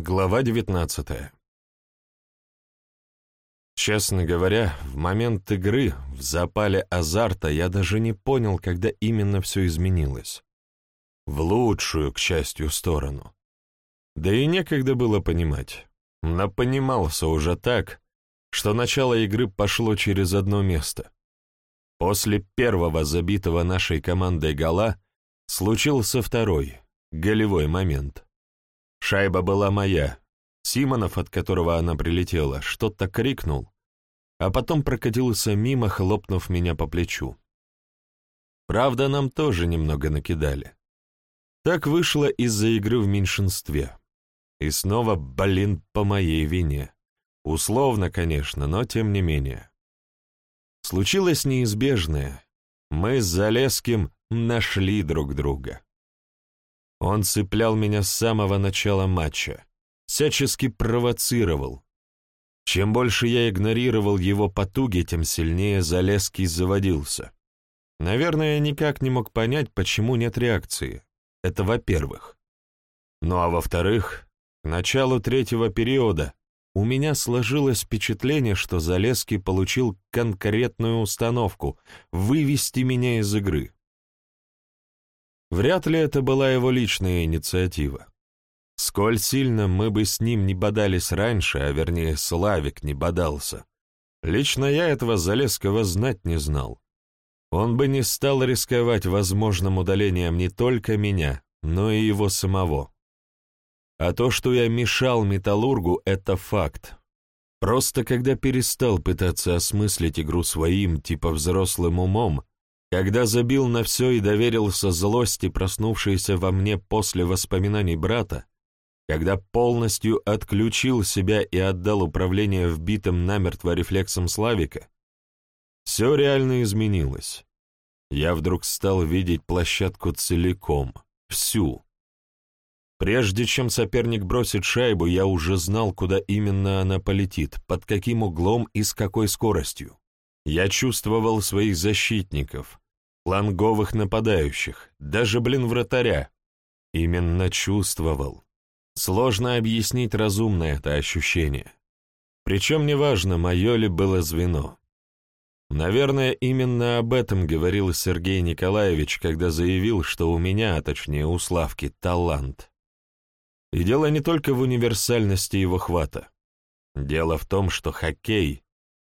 Глава 19 Честно говоря, в момент игры, в запале азарта, я даже не понял, когда именно все изменилось. В лучшую, к счастью, сторону. Да и некогда было понимать. Напонимался уже так, что начало игры пошло через одно место. После первого забитого нашей командой гола случился второй, голевой момент. Шайба была моя. Симонов, от которого она прилетела, что-то крикнул, а потом прокатился мимо, хлопнув меня по плечу. Правда, нам тоже немного накидали. Так вышло из-за игры в меньшинстве. И снова, блин, по моей вине. Условно, конечно, но тем не менее. Случилось неизбежное. Мы с Залеским нашли друг друга. Он цеплял меня с самого начала матча, всячески провоцировал. Чем больше я игнорировал его потуги, тем сильнее Залеский заводился. Наверное, я никак не мог понять, почему нет реакции. Это во-первых. Ну а во-вторых, к началу третьего периода у меня сложилось впечатление, что Залеский получил конкретную установку — вывести меня из игры. Вряд ли это была его личная инициатива. Сколь сильно мы бы с ним не бодались раньше, а вернее Славик не бодался. Лично я этого Залесского знать не знал. Он бы не стал рисковать возможным удалением не только меня, но и его самого. А то, что я мешал Металлургу, это факт. Просто когда перестал пытаться осмыслить игру своим, типа взрослым умом, когда забил на все и доверился злости, проснувшейся во мне после воспоминаний брата, когда полностью отключил себя и отдал управление вбитым намертво рефлексом Славика, все реально изменилось. Я вдруг стал видеть площадку целиком, всю. Прежде чем соперник бросит шайбу, я уже знал, куда именно она полетит, под каким углом и с какой скоростью. Я чувствовал своих защитников, фланговых нападающих, даже, блин, вратаря. Именно чувствовал. Сложно объяснить разумно это ощущение. Причем неважно, мое ли было звено. Наверное, именно об этом говорил Сергей Николаевич, когда заявил, что у меня, а точнее у Славки, талант. И дело не только в универсальности его хвата. Дело в том, что хоккей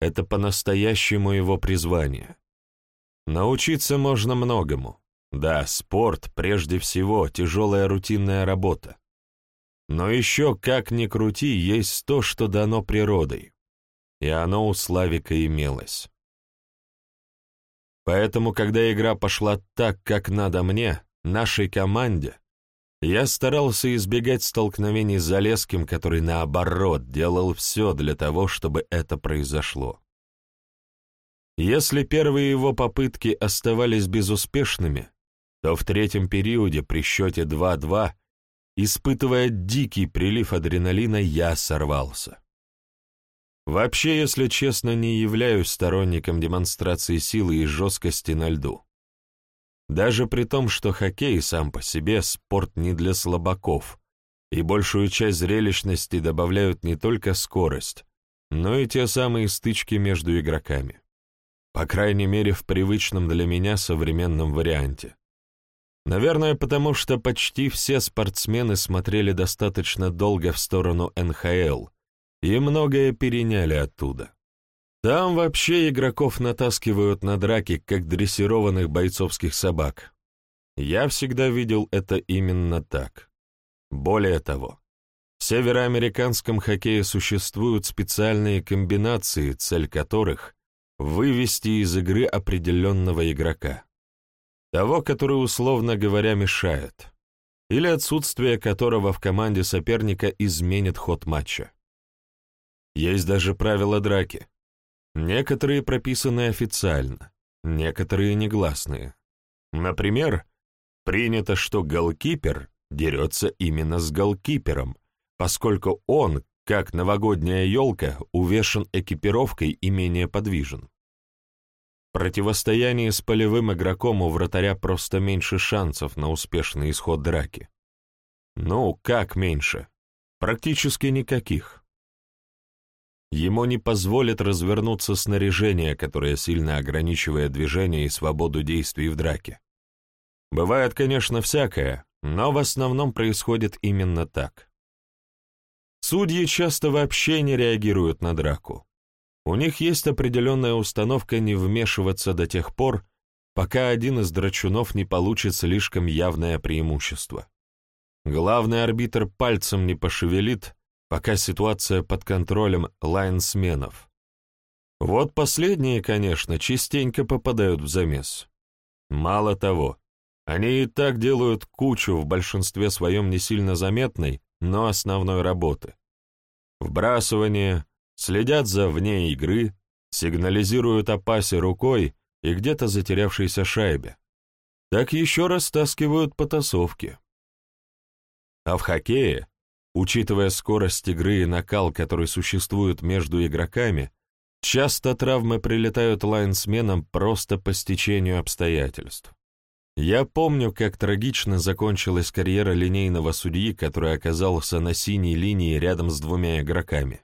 это по-настоящему его призвание. Научиться можно многому. Да, спорт прежде всего, тяжелая рутинная работа. Но еще, как ни крути, есть то, что дано природой. И оно у Славика имелось. Поэтому, когда игра пошла так, как надо мне, нашей команде, я старался избегать столкновений с Залеским, который, наоборот, делал все для того, чтобы это произошло. Если первые его попытки оставались безуспешными, то в третьем периоде при счете 2-2, испытывая дикий прилив адреналина, я сорвался. Вообще, если честно, не являюсь сторонником демонстрации силы и жесткости на льду. Даже при том, что хоккей сам по себе спорт не для слабаков, и большую часть зрелищности добавляют не только скорость, но и те самые стычки между игроками. По крайней мере, в привычном для меня современном варианте. Наверное, потому что почти все спортсмены смотрели достаточно долго в сторону НХЛ и многое переняли оттуда. Там вообще игроков натаскивают на драки, как дрессированных бойцовских собак. Я всегда видел это именно так. Более того, в североамериканском хоккее существуют специальные комбинации, цель которых — вывести из игры определенного игрока. Того, который, условно говоря, мешает, или отсутствие которого в команде соперника изменит ход матча. Есть даже правила драки. Некоторые прописаны официально, некоторые негласные. Например, принято, что голкипер дерется именно с голкипером, поскольку он, как новогодняя елка, увешан экипировкой и менее подвижен. В противостоянии с полевым игроком у вратаря просто меньше шансов на успешный исход драки. Ну, как меньше? Практически никаких. Ему не позволит развернуться снаряжение, которое сильно ограничивает движение и свободу действий в драке. Бывает, конечно, всякое, но в основном происходит именно так. Судьи часто вообще не реагируют на драку. У них есть определенная установка не вмешиваться до тех пор, пока один из драчунов не получит слишком явное преимущество. Главный арбитр пальцем не пошевелит, пока ситуация под контролем лайнсменов. Вот последние, конечно, частенько попадают в замес. Мало того, они и так делают кучу в большинстве своем не сильно заметной, но основной работы. Вбрасывание, следят за вне игры, сигнализируют о пасе рукой и где-то затерявшейся шайбе. Так еще раз стаскивают потасовки. А в хоккее, учитывая скорость игры и накал, который существует между игроками, часто травмы прилетают лайнсменам просто по стечению обстоятельств. Я помню, как трагично закончилась карьера линейного судьи, который оказался на синей линии рядом с двумя игроками.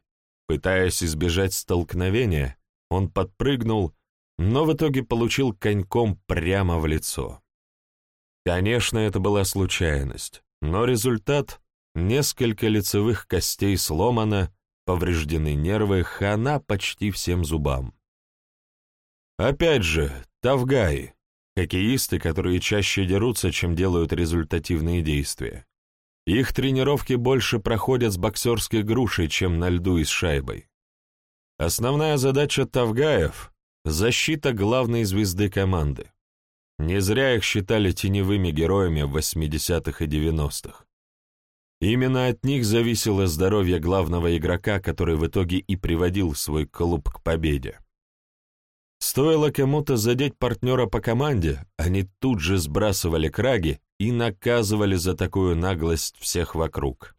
Пытаясь избежать столкновения, он подпрыгнул, но в итоге получил коньком прямо в лицо. Конечно, это была случайность, но результат — несколько лицевых костей сломано, повреждены нервы, хана почти всем зубам. Опять же, Тавгаи, хоккеисты, которые чаще дерутся, чем делают результативные действия. Их тренировки больше проходят с боксерской грушей, чем на льду и с шайбой. Основная задача Тавгаев — защита главной звезды команды. Не зря их считали теневыми героями в 80-х и 90-х. Именно от них зависело здоровье главного игрока, который в итоге и приводил свой клуб к победе. Стоило кому-то задеть партнера по команде, они тут же сбрасывали краги и наказывали за такую наглость всех вокруг.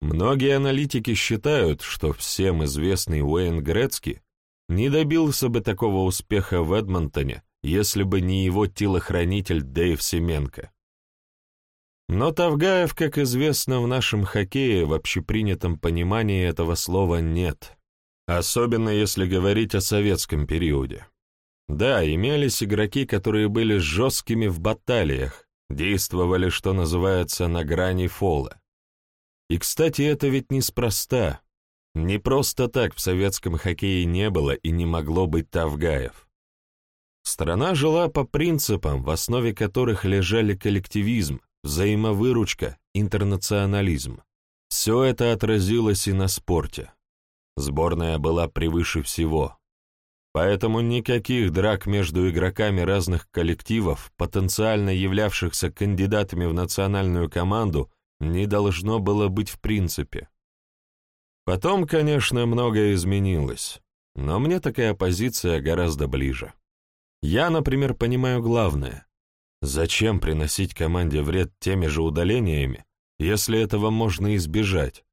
Многие аналитики считают, что всем известный Уэйн Грецки не добился бы такого успеха в Эдмонтоне, если бы не его телохранитель Дэйв Семенко. Но Тавгаев, как известно, в нашем хоккее в общепринятом понимании этого слова нет, особенно если говорить о советском периоде. Да, имелись игроки, которые были жесткими в баталиях, действовали, что называется, на грани фола. И, кстати, это ведь неспроста. Не просто так в советском хоккее не было и не могло быть Тавгаев. Страна жила по принципам, в основе которых лежали коллективизм, взаимовыручка, интернационализм. Все это отразилось и на спорте. Сборная была превыше всего. Поэтому никаких драк между игроками разных коллективов, потенциально являвшихся кандидатами в национальную команду, не должно было быть в принципе. Потом, конечно, многое изменилось, но мне такая позиция гораздо ближе. Я, например, понимаю главное. Зачем приносить команде вред теми же удалениями, если этого можно избежать?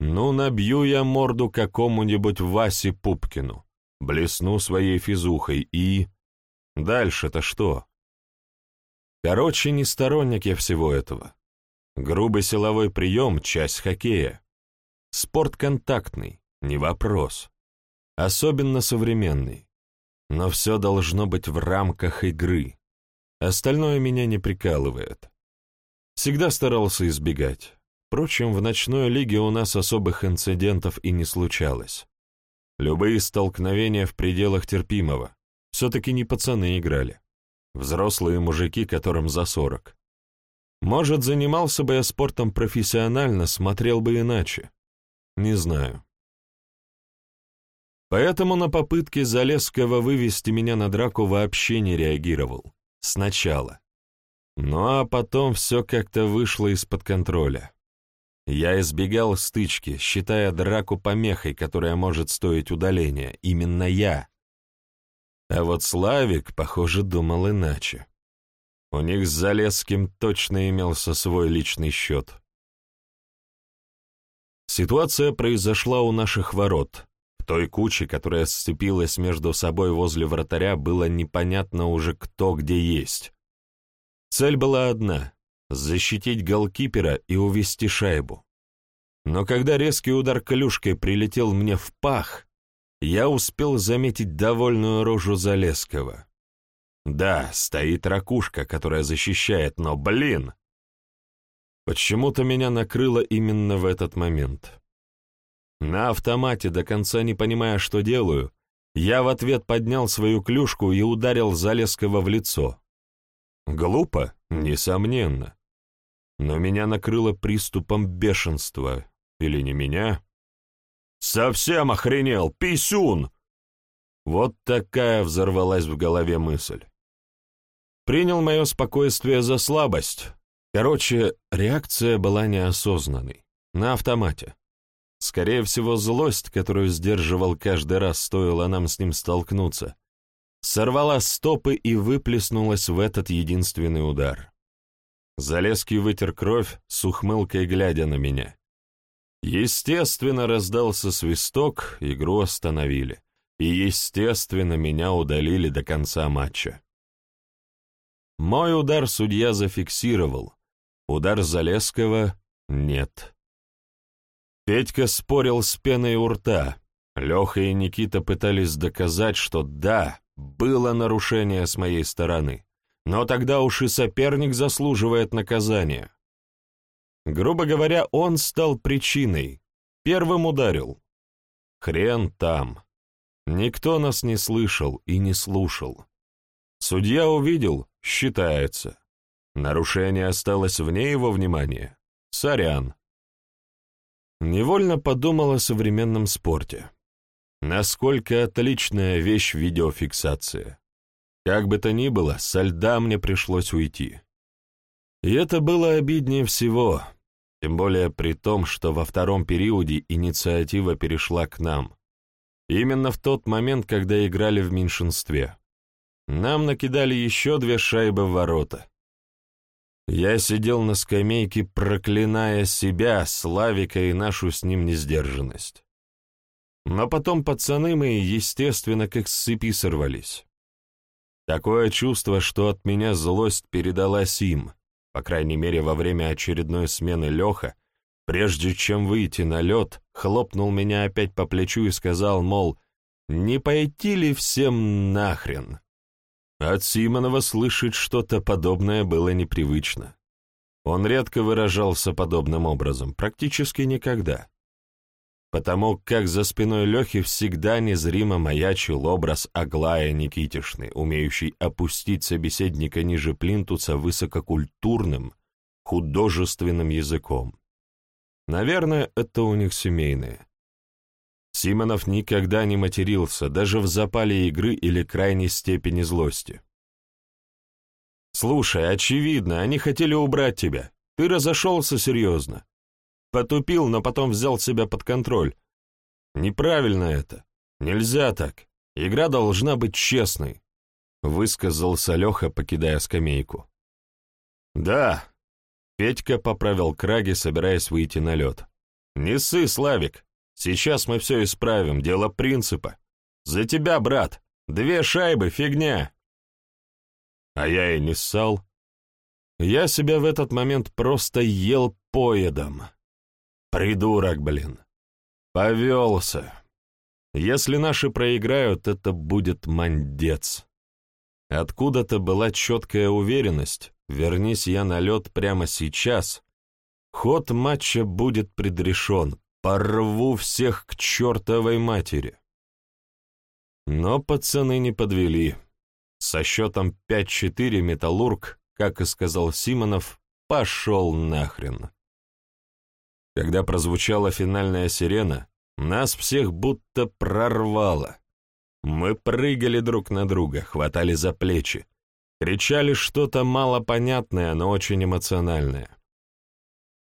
Ну, набью я морду какому-нибудь Васе Пупкину блесну своей физухой и... Дальше-то что? Короче, не сторонник я всего этого. Грубый силовой прием — часть хоккея. Спорт контактный, не вопрос. Особенно современный. Но все должно быть в рамках игры. Остальное меня не прикалывает. Всегда старался избегать. Впрочем, в ночной лиге у нас особых инцидентов и не случалось. Любые столкновения в пределах терпимого. Все-таки не пацаны играли. Взрослые мужики, которым за сорок. Может, занимался бы я спортом профессионально, смотрел бы иначе. Не знаю. Поэтому на попытки Залесского вывести меня на драку вообще не реагировал. Сначала. Ну а потом все как-то вышло из-под контроля. Я избегал стычки, считая драку помехой, которая может стоить удаления. Именно я. А вот Славик, похоже, думал иначе. У них с Залесским точно имелся свой личный счет. Ситуация произошла у наших ворот. Той куче, которая сцепилась между собой возле вратаря, было непонятно уже кто где есть. Цель была одна — защитить голкипера и увести шайбу. Но когда резкий удар клюшкой прилетел мне в пах, я успел заметить довольную рожу Залесского. Да, стоит ракушка, которая защищает, но, блин! Почему-то меня накрыло именно в этот момент. На автомате, до конца не понимая, что делаю, я в ответ поднял свою клюшку и ударил Залесского в лицо. Глупо, несомненно. Но меня накрыло приступом бешенства. Или не меня? «Совсем охренел! Писюн!» Вот такая взорвалась в голове мысль. Принял мое спокойствие за слабость. Короче, реакция была неосознанной, на автомате. Скорее всего, злость, которую сдерживал каждый раз, стоило нам с ним столкнуться, сорвала стопы и выплеснулась в этот единственный удар. Залезский вытер кровь, с ухмылкой глядя на меня. Естественно, раздался свисток, игру остановили. И, естественно, меня удалили до конца матча. Мой удар судья зафиксировал, удар Залесского — нет. Петька спорил с пеной у рта. Леха и Никита пытались доказать, что да, было нарушение с моей стороны, но тогда уж и соперник заслуживает наказания. Грубо говоря, он стал причиной, первым ударил. Хрен там. Никто нас не слышал и не слушал. Судья увидел, считается. Нарушение осталось вне его внимания. Сорян. Невольно подумал о современном спорте. Насколько отличная вещь видеофиксация. Как бы то ни было, со льда мне пришлось уйти. И это было обиднее всего, тем более при том, что во втором периоде инициатива перешла к нам. Именно в тот момент, когда играли в меньшинстве. Нам накидали еще две шайбы в ворота. Я сидел на скамейке, проклиная себя, Славика и нашу с ним несдержанность. Но потом пацаны мои, естественно, как с цепи сорвались. Такое чувство, что от меня злость передалась им, по крайней мере, во время очередной смены Леха, прежде чем выйти на лед, хлопнул меня опять по плечу и сказал, мол, «Не пойти ли всем нахрен?» От Симонова слышать что-то подобное было непривычно. Он редко выражался подобным образом, практически никогда. Потому как за спиной Лехи всегда незримо маячил образ Аглая Никитишны, умеющий опустить собеседника ниже плинтуса высококультурным, художественным языком. Наверное, это у них семейное. Симонов никогда не матерился, даже в запале игры или крайней степени злости. «Слушай, очевидно, они хотели убрать тебя. Ты разошелся серьезно. Потупил, но потом взял себя под контроль. Неправильно это. Нельзя так. Игра должна быть честной», — высказался Леха, покидая скамейку. «Да», — Петька поправил краги, собираясь выйти на лед. «Не ссы, Славик, Сейчас мы все исправим, дело принципа. За тебя, брат. Две шайбы, фигня. А я и не ссал. Я себя в этот момент просто ел поедом. Придурок, блин. Повелся. Если наши проиграют, это будет мандец. Откуда-то была четкая уверенность, вернись я на лед прямо сейчас, ход матча будет предрешен, Порву всех к чертовой матери. Но пацаны не подвели. Со счетом 5-4 «Металлург», как и сказал Симонов, пошел нахрен. Когда прозвучала финальная сирена, нас всех будто прорвало. Мы прыгали друг на друга, хватали за плечи, кричали что-то малопонятное, но очень эмоциональное.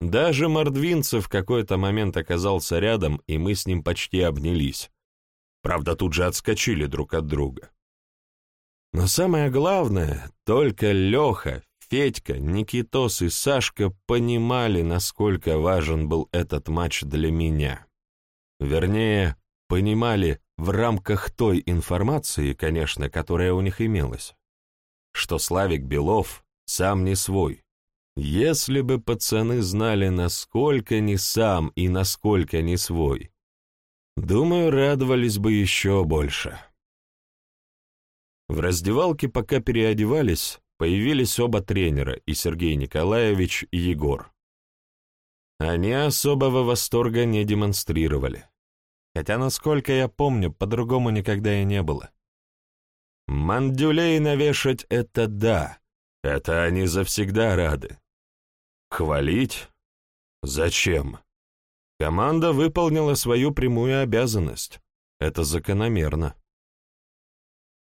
Даже Мордвинцев в какой-то момент оказался рядом, и мы с ним почти обнялись. Правда, тут же отскочили друг от друга. Но самое главное, только Леха, Федька, Никитос и Сашка понимали, насколько важен был этот матч для меня. Вернее, понимали в рамках той информации, конечно, которая у них имелась, что Славик Белов сам не свой, Если бы пацаны знали, насколько не сам и насколько не свой, думаю, радовались бы еще больше. В раздевалке, пока переодевались, появились оба тренера, и Сергей Николаевич, и Егор. Они особого восторга не демонстрировали. Хотя, насколько я помню, по-другому никогда и не было. Мандюлей навешать — это да, это они завсегда рады. Хвалить? Зачем? Команда выполнила свою прямую обязанность. Это закономерно.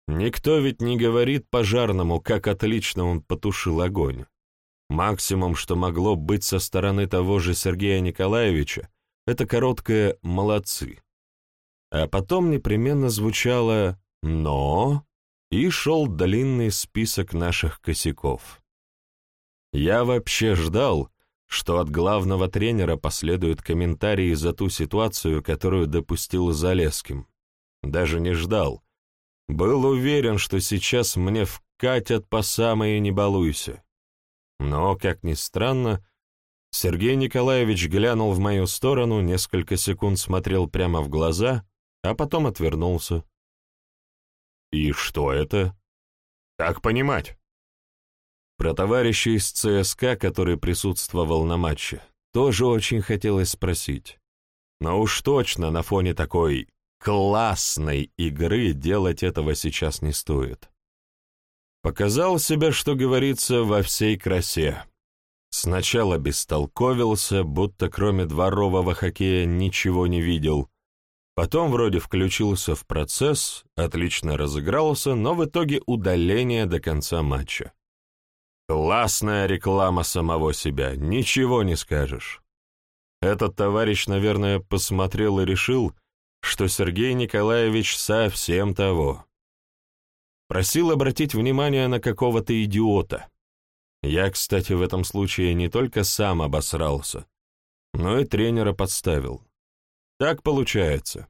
Никто ведь не говорит пожарному, как отлично он потушил огонь. Максимум, что могло быть со стороны того же Сергея Николаевича, это короткое «молодцы». А потом непременно звучало «но» и шел длинный список наших косяков. Я вообще ждал, что от главного тренера последуют комментарии за ту ситуацию, которую допустил Залеским. Даже не ждал. Был уверен, что сейчас мне вкатят по самое «не балуйся». Но, как ни странно, Сергей Николаевич глянул в мою сторону, несколько секунд смотрел прямо в глаза, а потом отвернулся. «И что это? Как понимать?» Про товарища из ЦСКА, который присутствовал на матче, тоже очень хотелось спросить. Но уж точно на фоне такой классной игры делать этого сейчас не стоит. Показал себя, что говорится, во всей красе. Сначала бестолковился, будто кроме дворового хоккея ничего не видел. Потом вроде включился в процесс, отлично разыгрался, но в итоге удаление до конца матча. Классная реклама самого себя, ничего не скажешь. Этот товарищ, наверное, посмотрел и решил, что Сергей Николаевич совсем того. Просил обратить внимание на какого-то идиота. Я, кстати, в этом случае не только сам обосрался, но и тренера подставил. Так получается.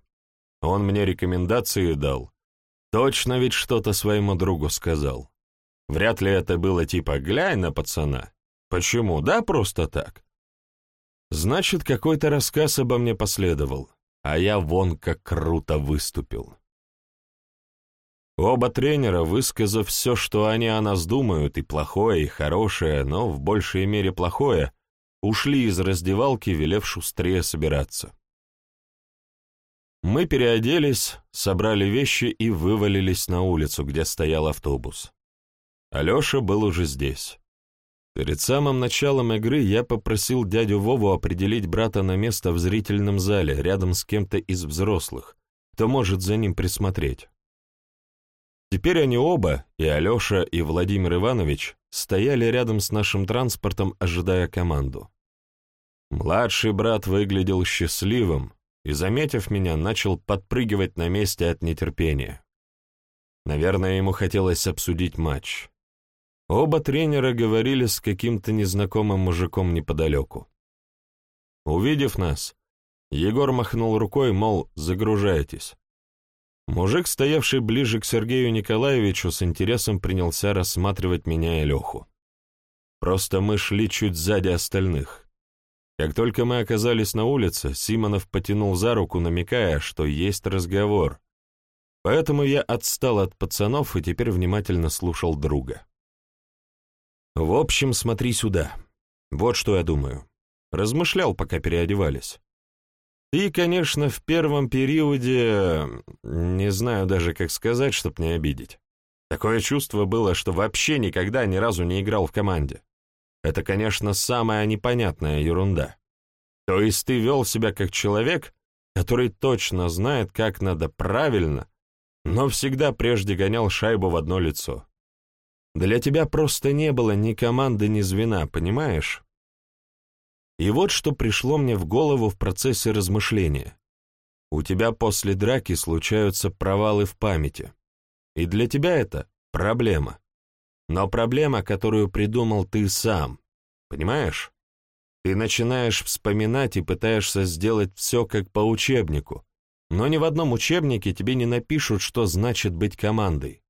Он мне рекомендации дал. Точно ведь что-то своему другу сказал. Вряд ли это было типа «глянь на пацана». Почему? Да, просто так. Значит, какой-то рассказ обо мне последовал, а я вон как круто выступил. Оба тренера, высказав все, что они о нас думают, и плохое, и хорошее, но в большей мере плохое, ушли из раздевалки, велев шустрее собираться. Мы переоделись, собрали вещи и вывалились на улицу, где стоял автобус. Алеша был уже здесь. Перед самым началом игры я попросил дядю Вову определить брата на место в зрительном зале, рядом с кем-то из взрослых, кто может за ним присмотреть. Теперь они оба, и Алеша, и Владимир Иванович, стояли рядом с нашим транспортом, ожидая команду. Младший брат выглядел счастливым и, заметив меня, начал подпрыгивать на месте от нетерпения. Наверное, ему хотелось обсудить матч. Оба тренера говорили с каким-то незнакомым мужиком неподалеку. Увидев нас, Егор махнул рукой, мол, загружайтесь. Мужик, стоявший ближе к Сергею Николаевичу, с интересом принялся рассматривать меня и Леху. Просто мы шли чуть сзади остальных. Как только мы оказались на улице, Симонов потянул за руку, намекая, что есть разговор. Поэтому я отстал от пацанов и теперь внимательно слушал друга. В общем, смотри сюда. Вот что я думаю. Размышлял, пока переодевались. И, конечно, в первом периоде, не знаю даже, как сказать, чтоб не обидеть. Такое чувство было, что вообще никогда ни разу не играл в команде. Это, конечно, самая непонятная ерунда. То есть ты вел себя как человек, который точно знает, как надо правильно, но всегда прежде гонял шайбу в одно лицо. Для тебя просто не было ни команды, ни звена, понимаешь? И вот что пришло мне в голову в процессе размышления. У тебя после драки случаются провалы в памяти. И для тебя это проблема. Но проблема, которую придумал ты сам. Понимаешь? Ты начинаешь вспоминать и пытаешься сделать все как по учебнику. Но ни в одном учебнике тебе не напишут, что значит быть командой.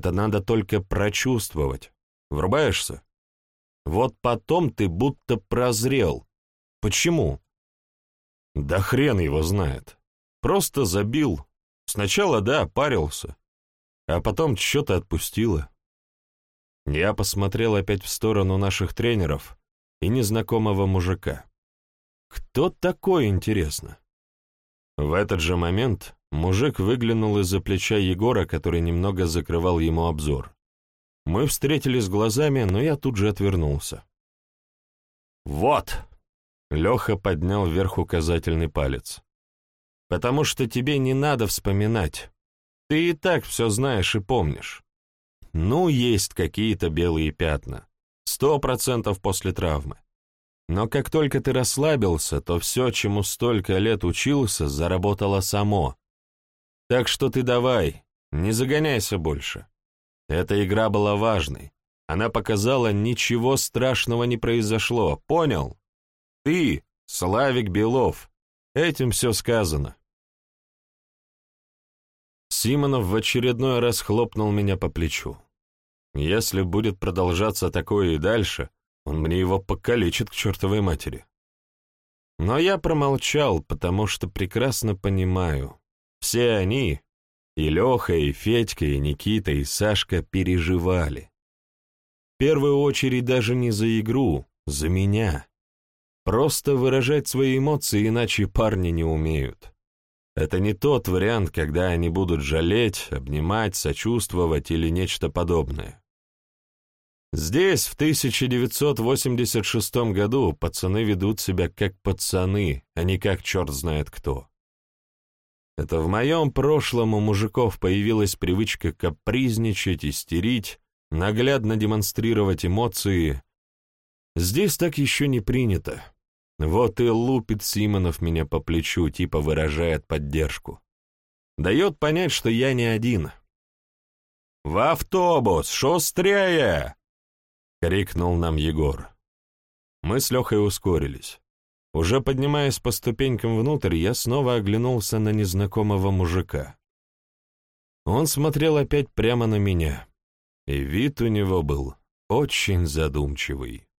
Это надо только прочувствовать. Врубаешься? Вот потом ты будто прозрел. Почему? Да хрен его знает. Просто забил. Сначала, да, парился. А потом что-то отпустило. Я посмотрел опять в сторону наших тренеров и незнакомого мужика. Кто такой, интересно? В этот же момент мужик выглянул из-за плеча Егора, который немного закрывал ему обзор. Мы встретились глазами, но я тут же отвернулся. «Вот!» — Леха поднял вверх указательный палец. «Потому что тебе не надо вспоминать. Ты и так все знаешь и помнишь. Ну, есть какие-то белые пятна. Сто процентов после травмы. Но как только ты расслабился, то все, чему столько лет учился, заработало само. Так что ты давай, не загоняйся больше. Эта игра была важной. Она показала, ничего страшного не произошло, понял? Ты, Славик Белов, этим все сказано. Симонов в очередной раз хлопнул меня по плечу. Если будет продолжаться такое и дальше, он мне его покалечит к чертовой матери. Но я промолчал, потому что прекрасно понимаю, все они, и Леха, и Федька, и Никита, и Сашка переживали. В первую очередь даже не за игру, за меня. Просто выражать свои эмоции иначе парни не умеют. Это не тот вариант, когда они будут жалеть, обнимать, сочувствовать или нечто подобное. Здесь, в 1986 году, пацаны ведут себя как пацаны, а не как черт знает кто. Это в моем прошлом у мужиков появилась привычка капризничать, истерить, наглядно демонстрировать эмоции. Здесь так еще не принято. Вот и лупит Симонов меня по плечу, типа выражает поддержку. Дает понять, что я не один. «В автобус! Шустрее!» — крикнул нам Егор. Мы с Лехой ускорились. Уже поднимаясь по ступенькам внутрь, я снова оглянулся на незнакомого мужика. Он смотрел опять прямо на меня, и вид у него был очень задумчивый.